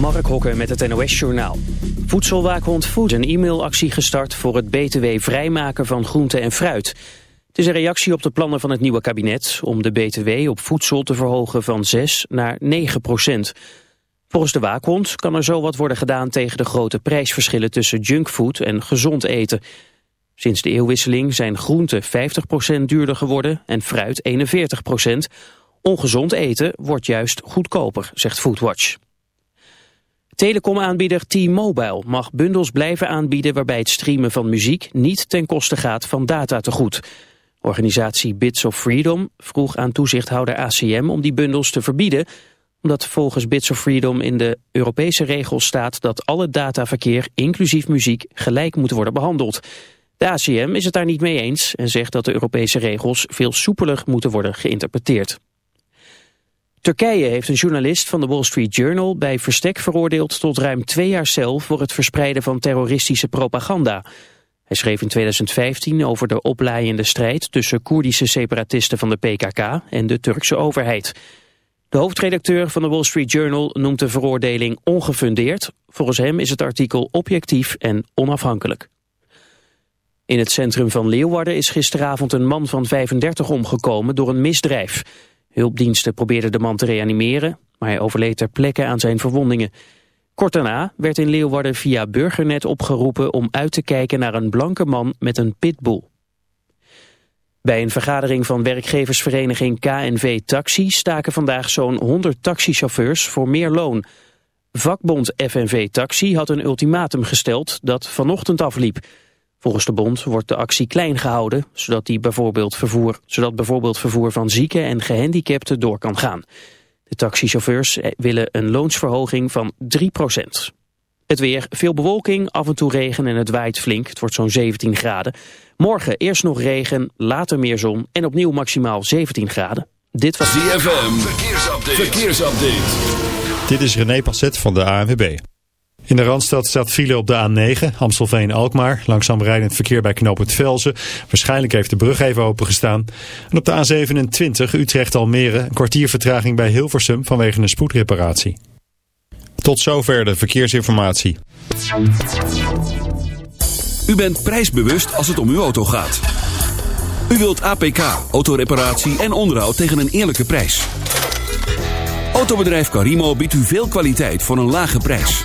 Mark Hokker met het NOS-journaal. Voedselwaakhond Food een e-mailactie gestart voor het btw vrijmaken van groente en fruit. Het is een reactie op de plannen van het nieuwe kabinet om de btw op voedsel te verhogen van 6 naar 9 procent. Volgens de waakhond kan er zo wat worden gedaan tegen de grote prijsverschillen tussen junkfood en gezond eten. Sinds de eeuwwisseling zijn groenten 50 procent duurder geworden en fruit 41 procent. Ongezond eten wordt juist goedkoper, zegt Foodwatch. Telecomaanbieder T-Mobile mag bundels blijven aanbieden waarbij het streamen van muziek niet ten koste gaat van datategoed. Organisatie Bits of Freedom vroeg aan toezichthouder ACM om die bundels te verbieden, omdat volgens Bits of Freedom in de Europese regels staat dat alle dataverkeer, inclusief muziek, gelijk moet worden behandeld. De ACM is het daar niet mee eens en zegt dat de Europese regels veel soepeler moeten worden geïnterpreteerd. Turkije heeft een journalist van de Wall Street Journal bij verstek veroordeeld tot ruim twee jaar cel voor het verspreiden van terroristische propaganda. Hij schreef in 2015 over de oplaaiende strijd tussen Koerdische separatisten van de PKK en de Turkse overheid. De hoofdredacteur van de Wall Street Journal noemt de veroordeling ongefundeerd. Volgens hem is het artikel objectief en onafhankelijk. In het centrum van Leeuwarden is gisteravond een man van 35 omgekomen door een misdrijf. Hulpdiensten probeerden de man te reanimeren, maar hij overleed ter plekke aan zijn verwondingen. Kort daarna werd in Leeuwarden via Burgernet opgeroepen om uit te kijken naar een blanke man met een pitbull. Bij een vergadering van werkgeversvereniging KNV Taxi staken vandaag zo'n 100 taxichauffeurs voor meer loon. Vakbond FNV Taxi had een ultimatum gesteld dat vanochtend afliep. Volgens de bond wordt de actie klein gehouden, zodat, die bijvoorbeeld vervoer, zodat bijvoorbeeld vervoer van zieken en gehandicapten door kan gaan. De taxichauffeurs eh, willen een loonsverhoging van 3% Het weer, veel bewolking, af en toe regen en het waait flink. Het wordt zo'n 17 graden. Morgen eerst nog regen, later meer zon en opnieuw maximaal 17 graden. Dit was ZFM, verkeersupdate. verkeersupdate. Dit is René Passet van de ANWB. In de Randstad staat file op de A9, Amstelveen-Alkmaar. Langzaam rijdend verkeer bij knooppunt Velzen. Waarschijnlijk heeft de brug even opengestaan. En op de A27, Utrecht-Almere, een kwartier vertraging bij Hilversum vanwege een spoedreparatie. Tot zover de verkeersinformatie. U bent prijsbewust als het om uw auto gaat. U wilt APK, autoreparatie en onderhoud tegen een eerlijke prijs. Autobedrijf Carimo biedt u veel kwaliteit voor een lage prijs.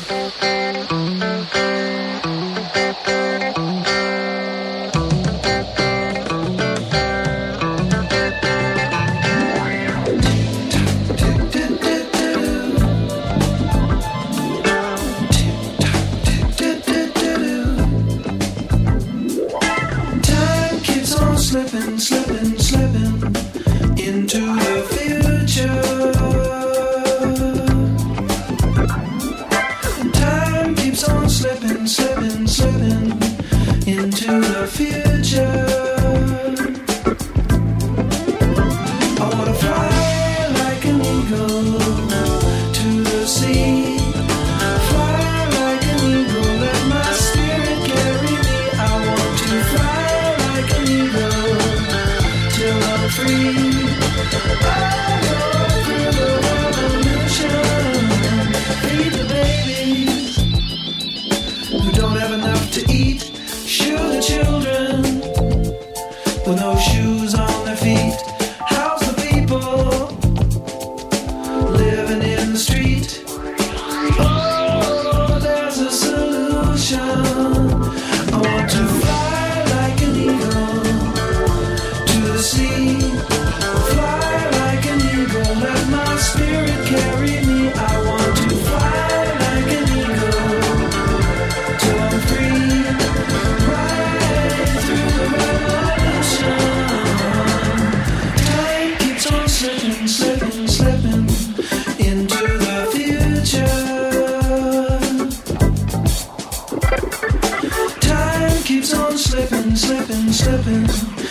slipping, slipping.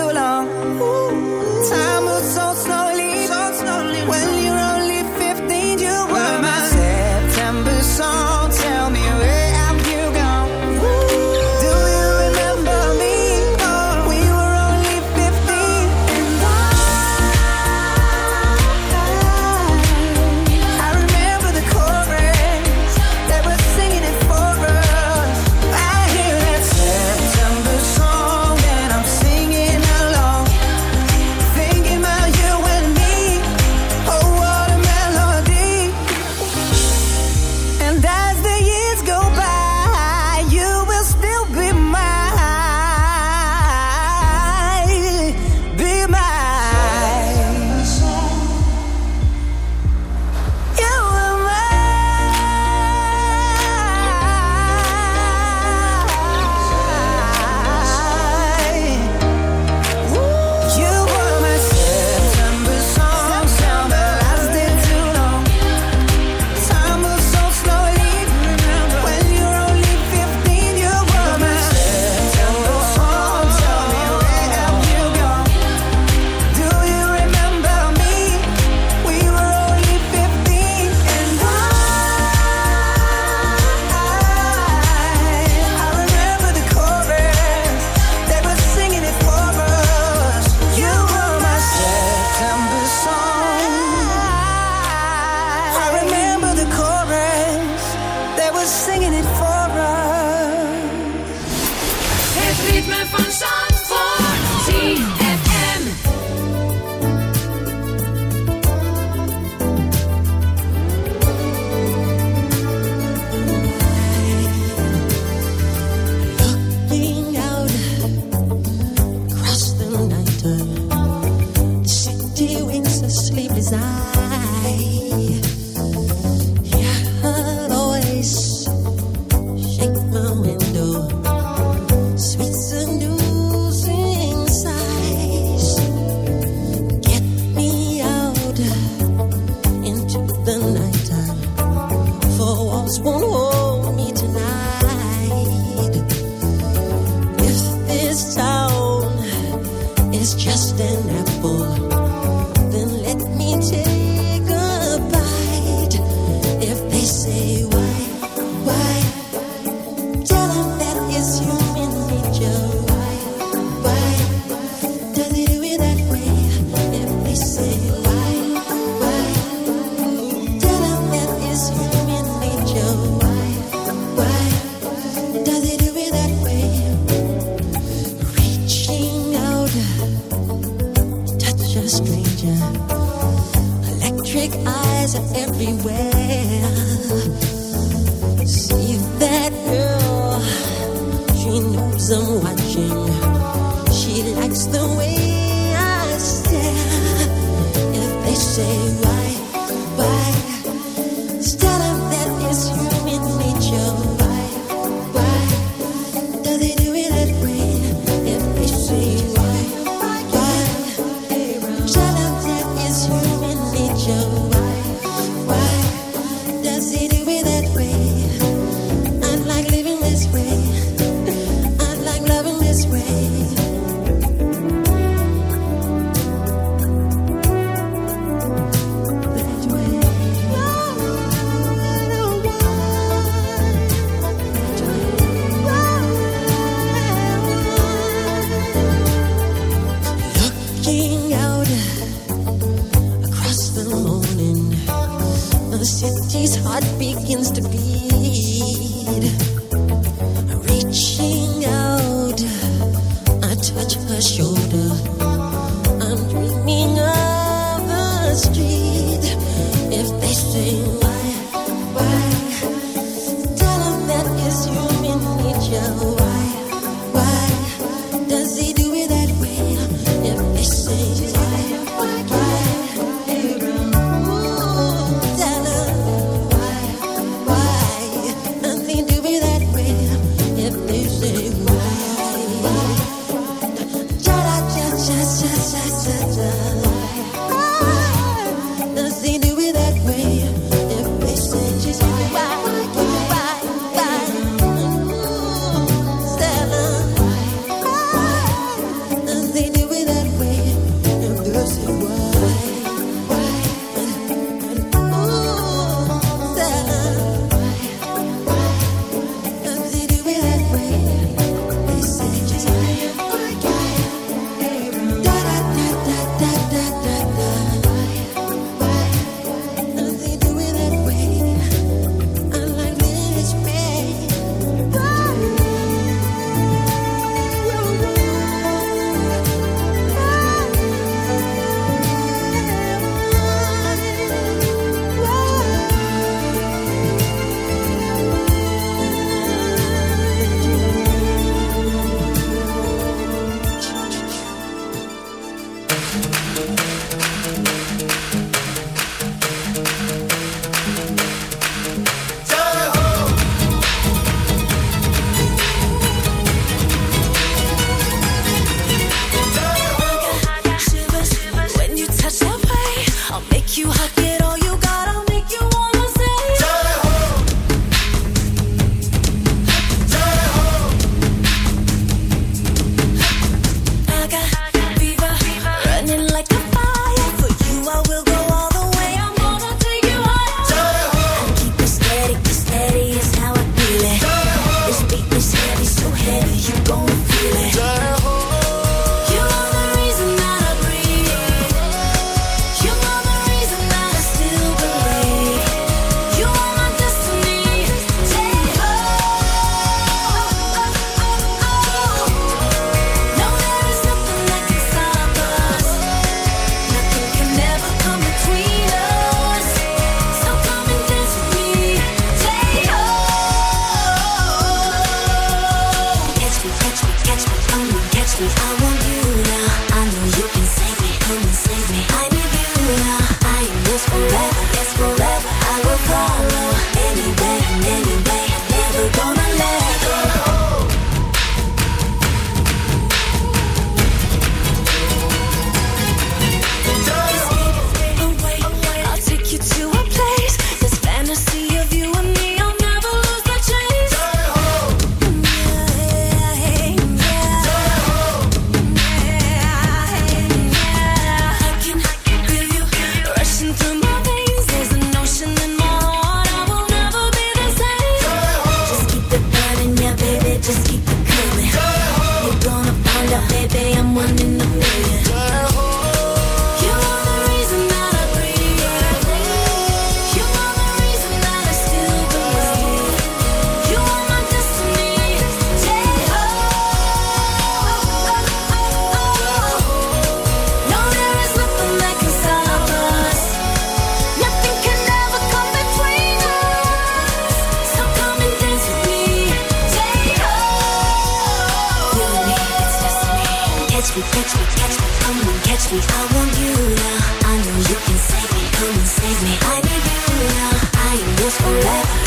Let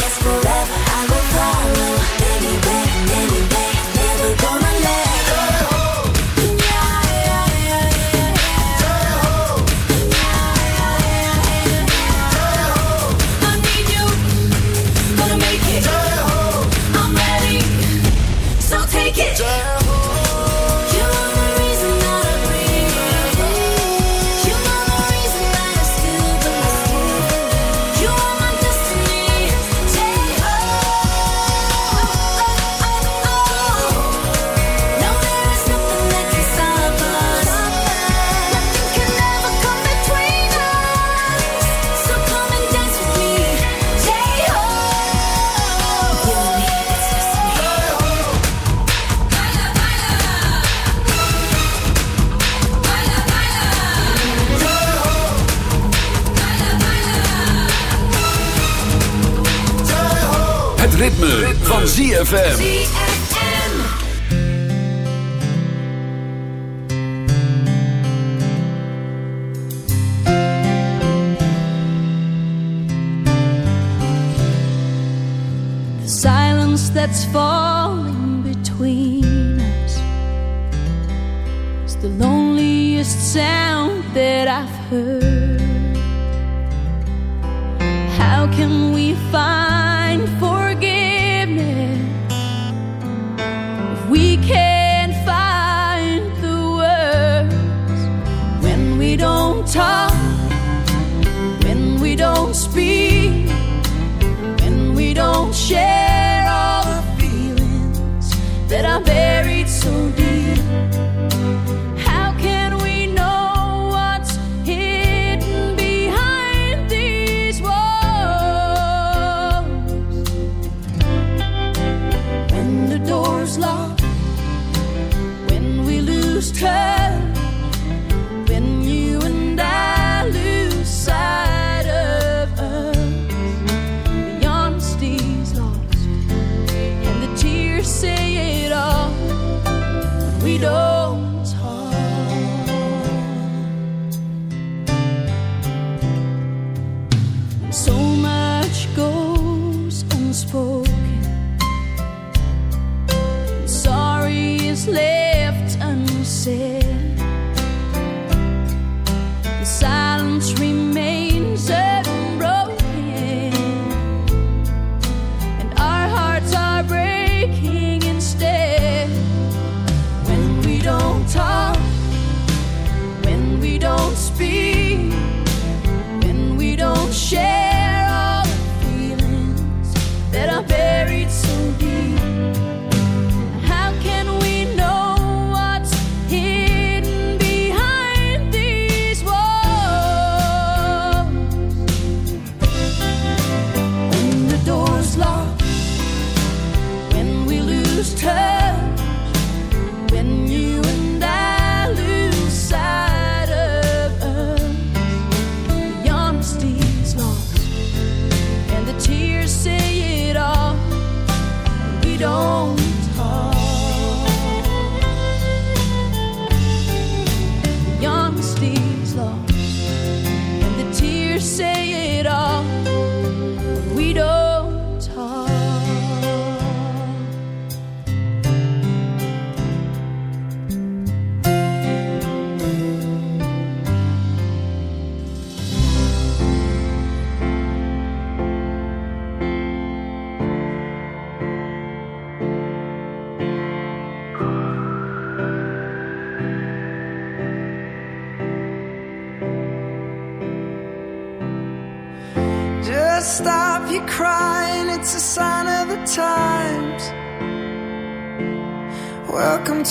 ZFM.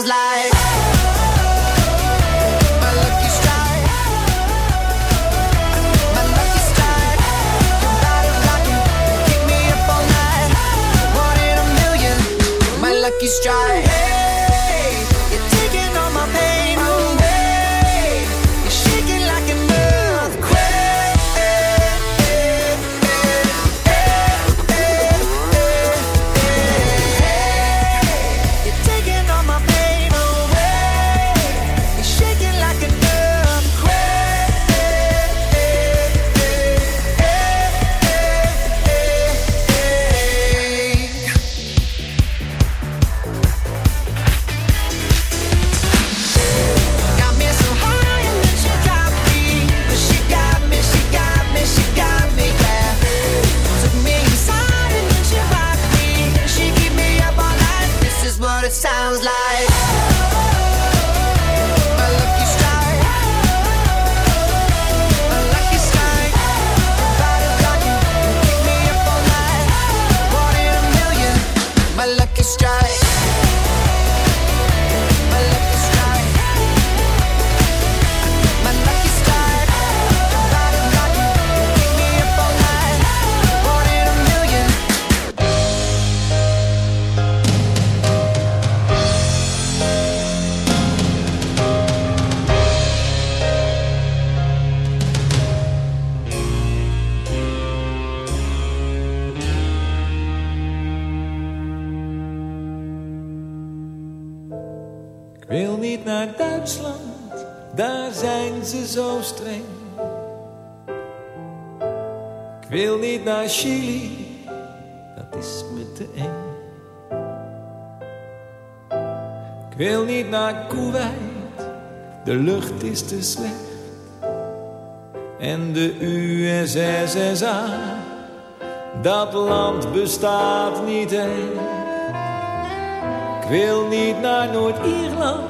sounds like. My lucky strike. My lucky strike. Keep me up all night. One in a million. My lucky strike. daar zijn ze zo streng. Ik wil niet naar Chili, dat is me te eng. Ik wil niet naar Kuwait, de lucht is te slecht. En de USA, dat land bestaat niet echt. Ik wil niet naar Noord-Ierland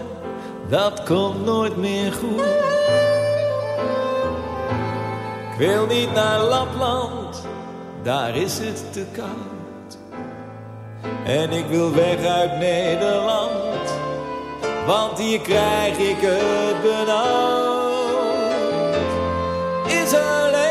dat komt nooit meer goed. Ik wil niet naar Lapland, daar is het te koud. En ik wil weg uit Nederland, want hier krijg ik het benauwd. Is er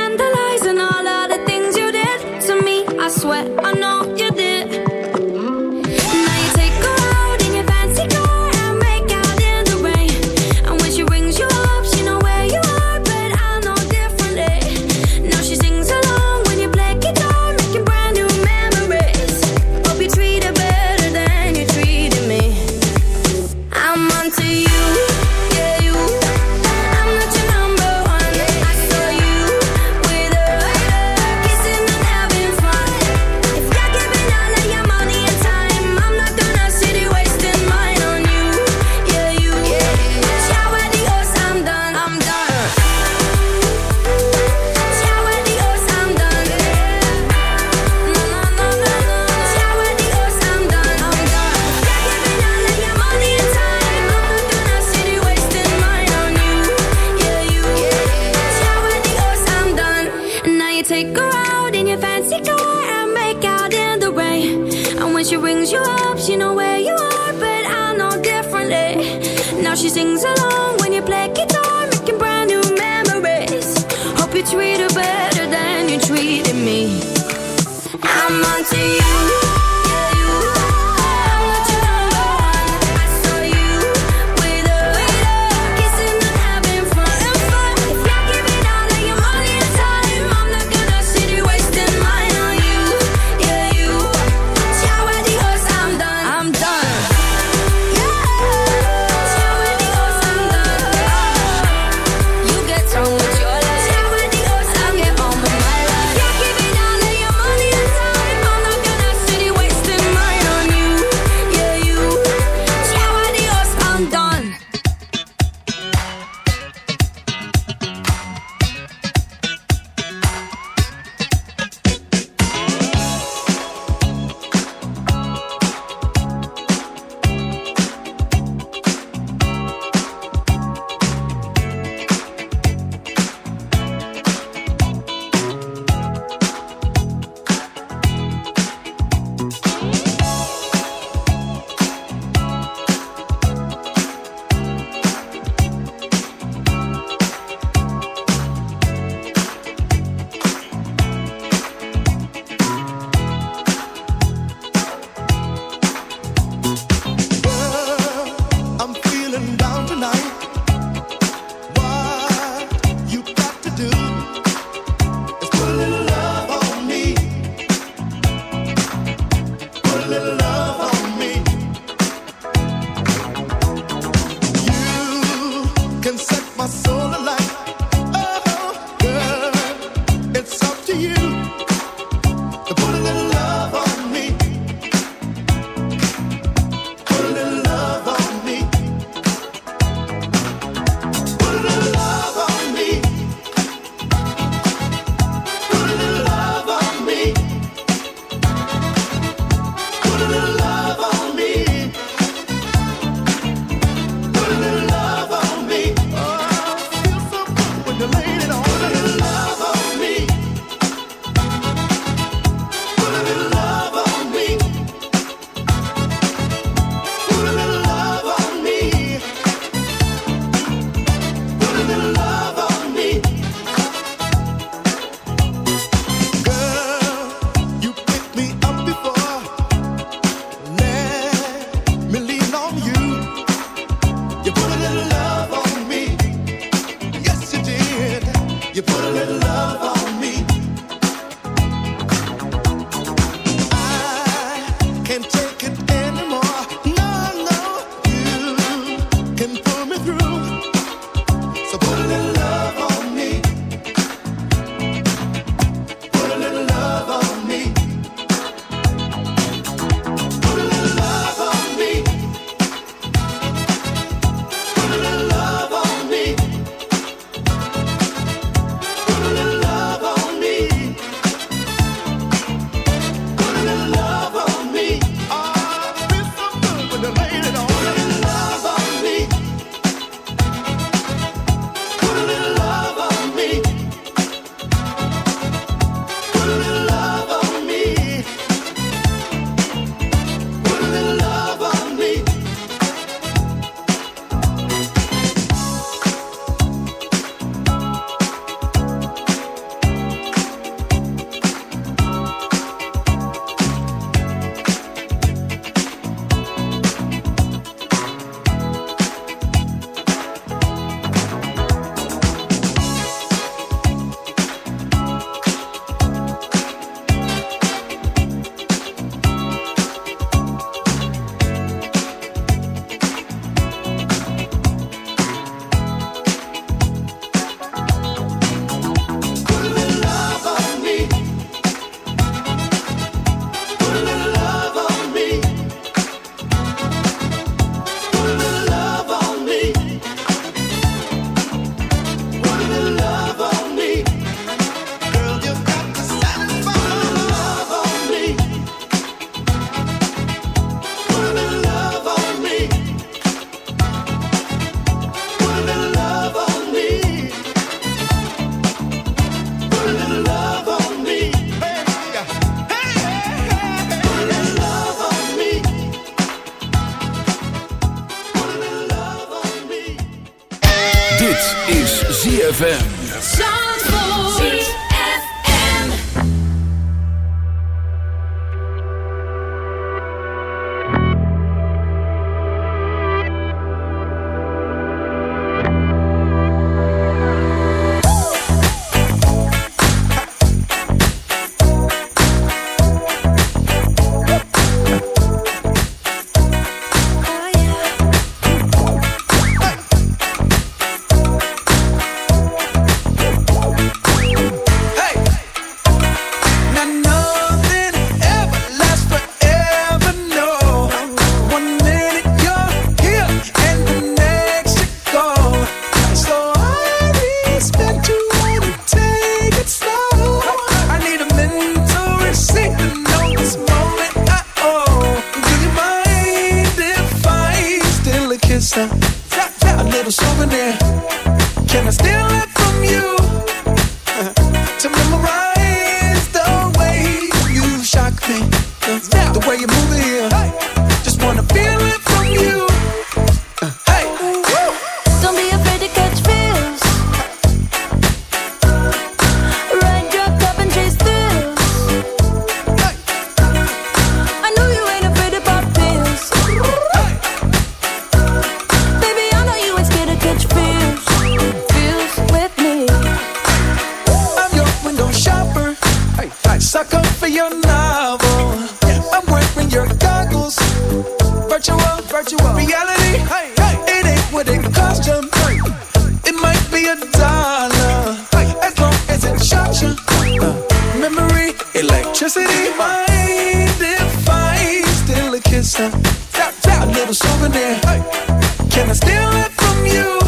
you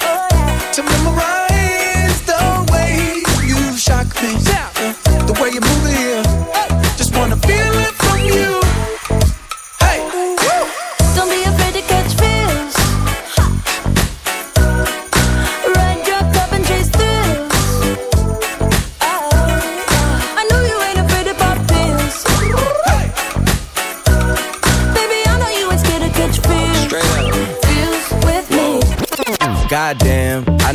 oh, yeah. to memorize.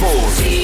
Four.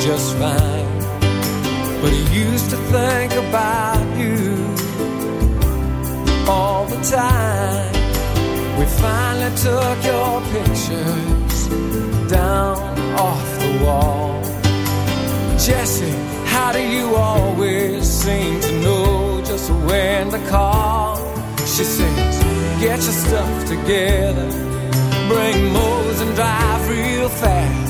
Just fine. But he used to think about you all the time. We finally took your pictures down off the wall. Jesse, how do you always seem to know just when to call? She says, get your stuff together, bring Mose and drive real fast.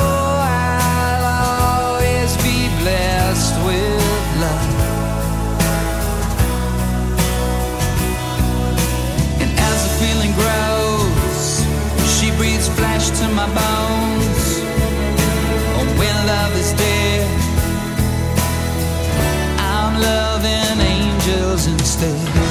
In my bones. Oh, when love is dead I'm loving angels instead.